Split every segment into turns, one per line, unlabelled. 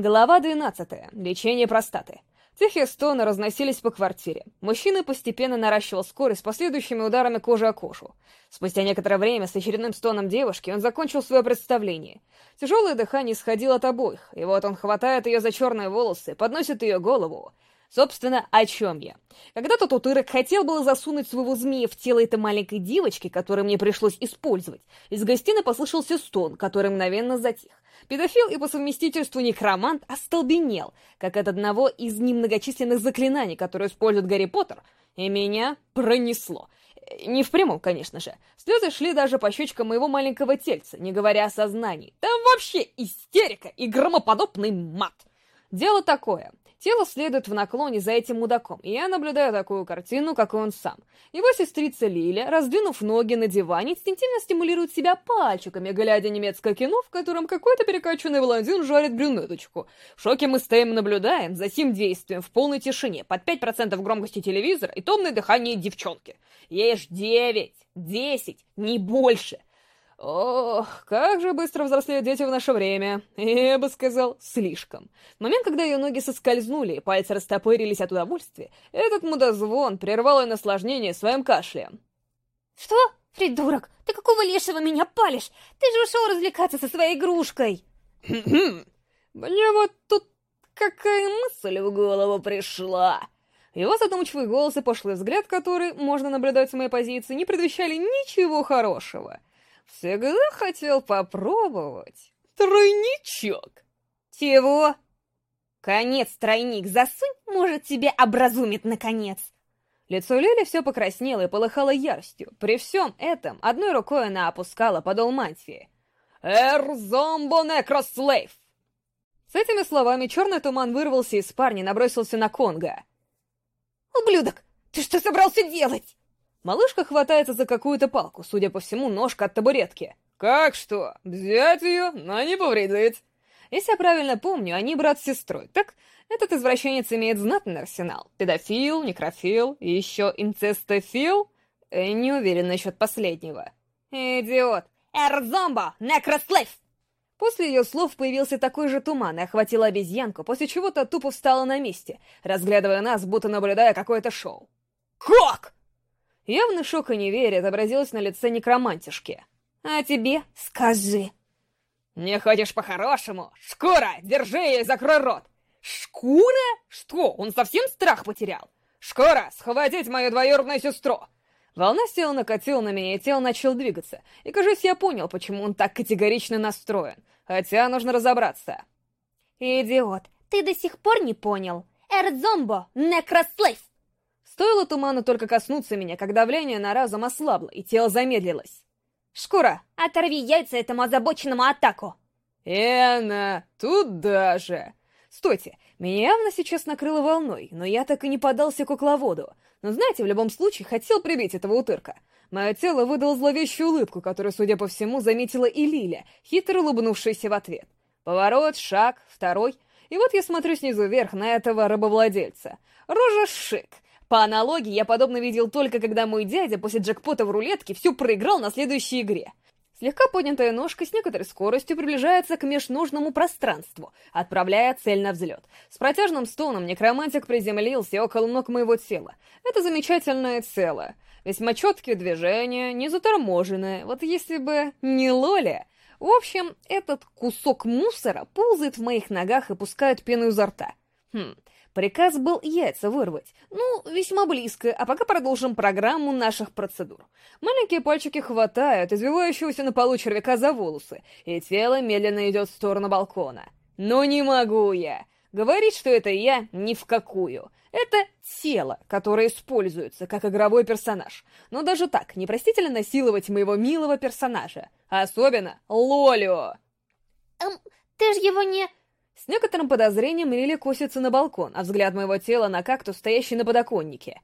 Глава 12. Лечение простаты. Тихие стоны разносились по квартире. Мужчина постепенно наращивал скорость с последующими ударами кожи о кожу. Спустя некоторое время с очередным стоном девушки он закончил свое представление. Тяжелое дыхание исходило от обоих, и вот он хватает ее за черные волосы, подносит ее голову. Собственно, о чем я? Когда тот утырок хотел было засунуть своего змея в тело этой маленькой девочки, которую мне пришлось использовать, из гостиной послышался стон, который мгновенно затих. Педофил и по совместительству некромант остолбенел, как от одного из немногочисленных заклинаний, которые использует Гарри Поттер, и меня пронесло. Не в прямом, конечно же. Слезы шли даже по щечкам моего маленького тельца, не говоря о сознании. Там вообще истерика и громоподобный мат. Дело такое. Тело следует в наклоне за этим мудаком, и я наблюдаю такую картину, как и он сам. Его сестрица Лиля, раздвинув ноги на диване, инстинктивно стимулирует себя пальчиками, глядя немецкое кино, в котором какой-то перекачанный блондин жарит брюнеточку. В шоке мы стоим и наблюдаем за сим действием в полной тишине, под 5% громкости телевизора и томное дыхание девчонки. Ж 9, 10, не больше. Ох, как же быстро взрослеют дети в наше время. Я бы сказал, слишком. В момент, когда ее ноги соскользнули и пальцы растопырились от удовольствия, этот мудозвон прервал ее наслаждение своим кашлем.
Что? Придурок, ты какого лешего меня палишь? Ты же ушел развлекаться со своей игрушкой.
Мне вот тут какая мысль в голову пришла. Его задумчивый голос и пошлый взгляд, который можно наблюдать с моей позиции, не предвещали ничего хорошего. Всегда хотел попробовать. Тройничок.
Чего? Конец, тройник, засунь, может, тебе образумит наконец.
Лицо Лили все покраснело и полыхало яростью. При всем этом одной рукой она опускала подол мантии. «Эр зомбо некрослейв!» С этими словами черный туман вырвался из парня и набросился на Конга.
«Ублюдок, ты что собрался делать?»
Малышка хватается за какую-то палку, судя по всему, ножка от табуретки. «Как что? Взять ее, но не повредить!» Если я правильно помню, они брат с сестрой. Так, этот извращенец имеет знатный арсенал. Педофил, некрофил и еще инцестофил? Э, не уверен насчет последнего. Идиот! Эрзомбо! После ее слов появился такой же туман и охватил обезьянку, после чего-то тупо встала на месте, разглядывая нас, будто наблюдая какое-то шоу. «Как?» Явный шок и неверие отобразилось на лице некромантишки. «А тебе скажи». «Не хочешь по-хорошему? Шкура, держи ее и закрой рот!» «Шкура? Что, он совсем страх потерял?» «Шкура, схватить мою двоюродную сестру!» Волна села накатила на меня, и тело начало двигаться. И, кажется, я понял, почему он так категорично настроен. Хотя нужно разобраться.
«Идиот, ты до сих пор не понял? Эрдзомбо, некрослейв!»
Стоило туману только коснуться меня, как давление на разум ослабло, и тело замедлилось. «Шкура,
оторви яйца этому озабоченному атаку!»
«Эна, туда же!» «Стойте, меня явно сейчас накрыло волной, но я так и не подался кукловоду. Но знаете, в любом случае, хотел прибить этого утырка. Мое тело выдало зловещую улыбку, которую, судя по всему, заметила и Лиля, хитро улыбнувшаяся в ответ. Поворот, шаг, второй. И вот я смотрю снизу вверх на этого рабовладельца. Рожа шик, по аналогии, я подобно видел только, когда мой дядя после джекпота в рулетке все проиграл на следующей игре. Слегка поднятая ножка с некоторой скоростью приближается к межножному пространству, отправляя цель на взлет. С протяжным стоном некромантик приземлился около ног моего тела. Это замечательное цело. Весьма четкие движения, не заторможенные. Вот если бы не Лоля... В общем, этот кусок мусора ползает в моих ногах и пускает пену изо рта. Хм, Приказ был яйца вырвать. Ну, весьма близко, а пока продолжим программу наших процедур. Маленькие пальчики хватают извивающегося на полу червяка за волосы, и тело медленно идет в сторону балкона. Но не могу я. Говорить, что это я, ни в какую. Это тело, которое используется как игровой персонаж. Но даже так, непростительно насиловать моего милого персонажа. Особенно Лолио.
Эм, ты ж его не...
С некоторым подозрением Лили косится на балкон, а взгляд моего тела на кактус, стоящий на подоконнике.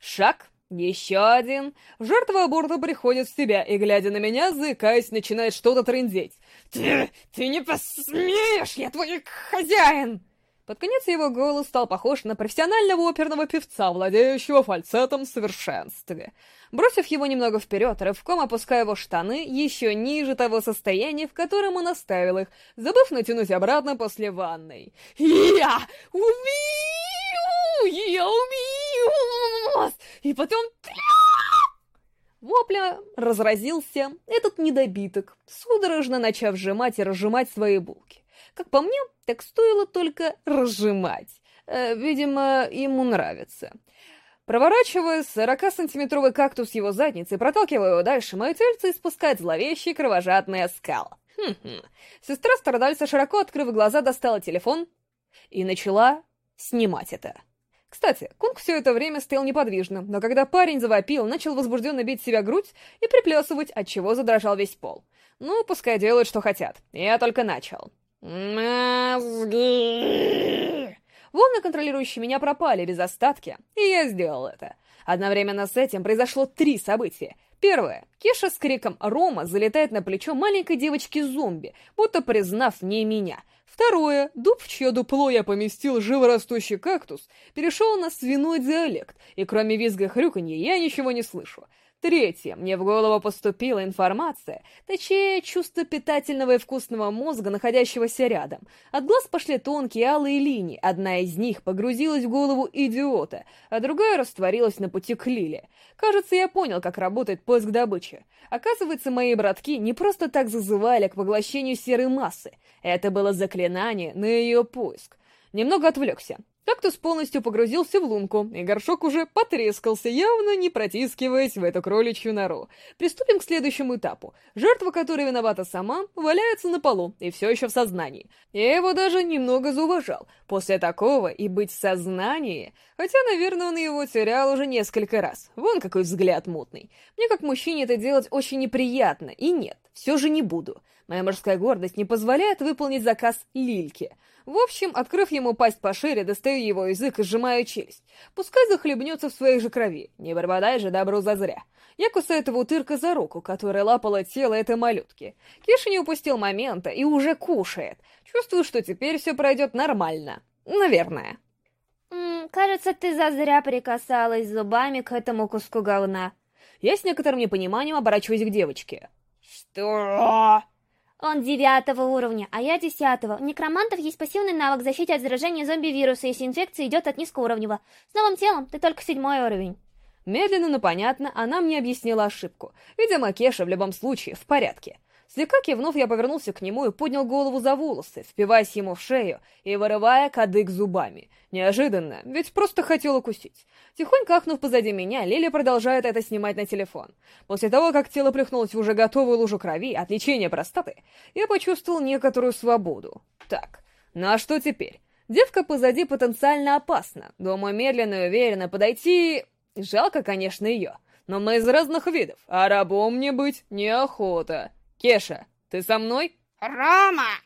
Шаг, еще один. Жертва аборта приходит в себя и, глядя на меня, заикаясь, начинает что-то трындеть. «Ты... ты не посмеешь! Я твой хозяин!» Под конец его голос стал похож на профессионального оперного певца, владеющего фальцетом в совершенстве. Бросив его немного вперед, рывком опуская его штаны еще ниже того состояния, в котором он оставил их, забыв натянуть обратно после ванной. «Я убью! Я убью вас!» И потом... Вопля разразился этот недобиток, судорожно начав сжимать и разжимать свои булки. Как по мне, так стоило только разжимать. Э, видимо, ему нравится. Проворачивая 40-сантиметровый кактус его задницы, проталкивая его дальше, мое тельце испускает зловещий кровожадный оскал. Хм-хм. Сестра страдальца, широко открыв глаза, достала телефон и начала снимать это. Кстати, Кунг все это время стоял неподвижно, но когда парень завопил, начал возбужденно бить себя грудь и приплясывать, отчего задрожал весь пол. Ну, пускай делают, что хотят. Я только начал. Мозги! Волны, контролирующие меня, пропали без остатки, и я сделал это. Одновременно с этим произошло три события. Первое. Кеша с криком «Рома» залетает на плечо маленькой девочки-зомби, будто признав не меня. Второе. Дуб, в чье дупло я поместил живорастущий кактус, перешел на свиной диалект, и кроме визга и хрюканья я ничего не слышу. Третье. Мне в голову поступила информация, точнее, чувство питательного и вкусного мозга, находящегося рядом. От глаз пошли тонкие алые линии, одна из них погрузилась в голову идиота, а другая растворилась на пути к Лиле. Кажется, я понял, как работает поиск добычи. Оказывается, мои братки не просто так зазывали к поглощению серой массы. Это было заклинание на ее поиск. Немного отвлекся. Кактус полностью погрузился в лунку, и горшок уже потрескался, явно не протискиваясь в эту кроличью нору. Приступим к следующему этапу. Жертва, которая виновата сама, валяется на полу и все еще в сознании. Я его даже немного зауважал. После такого и быть в сознании... Хотя, наверное, он его терял уже несколько раз. Вон какой взгляд мутный. Мне как мужчине это делать очень неприятно, и нет, все же не буду. Моя мужская гордость не позволяет выполнить заказ Лильке. В общем, открыв ему пасть пошире, достаю его язык и сжимаю челюсть. Пускай захлебнется в своей же крови, не пропадай же добру зазря. Я кусаю этого утырка за руку, которая лапала тело этой малютки. Киша не упустил момента и уже кушает. Чувствую, что теперь все пройдет нормально. Наверное.
-м, кажется, ты зазря прикасалась зубами к этому куску говна.
Я с некоторым непониманием оборачиваюсь к девочке. Что?
Он девятого уровня, а я десятого. У некромантов есть пассивный навык защиты от заражения зомби-вируса, если инфекция идет от низкоуровневого. С новым телом ты только седьмой уровень.
Медленно, но понятно, она мне объяснила ошибку. Видимо, Кеша в любом случае в порядке. Слегка кивнув, я повернулся к нему и поднял голову за волосы, впиваясь ему в шею и вырывая кадык зубами. Неожиданно, ведь просто хотел укусить. Тихонько ахнув позади меня, Лили продолжает это снимать на телефон. После того, как тело плюхнулось в уже готовую лужу крови от лечения простаты, я почувствовал некоторую свободу. Так, ну а что теперь? Девка позади потенциально опасна. Думаю, медленно и уверенно подойти... Жалко, конечно, ее. Но мы из разных видов, а рабом мне быть неохота. Кеша, ты со мной?
Рома!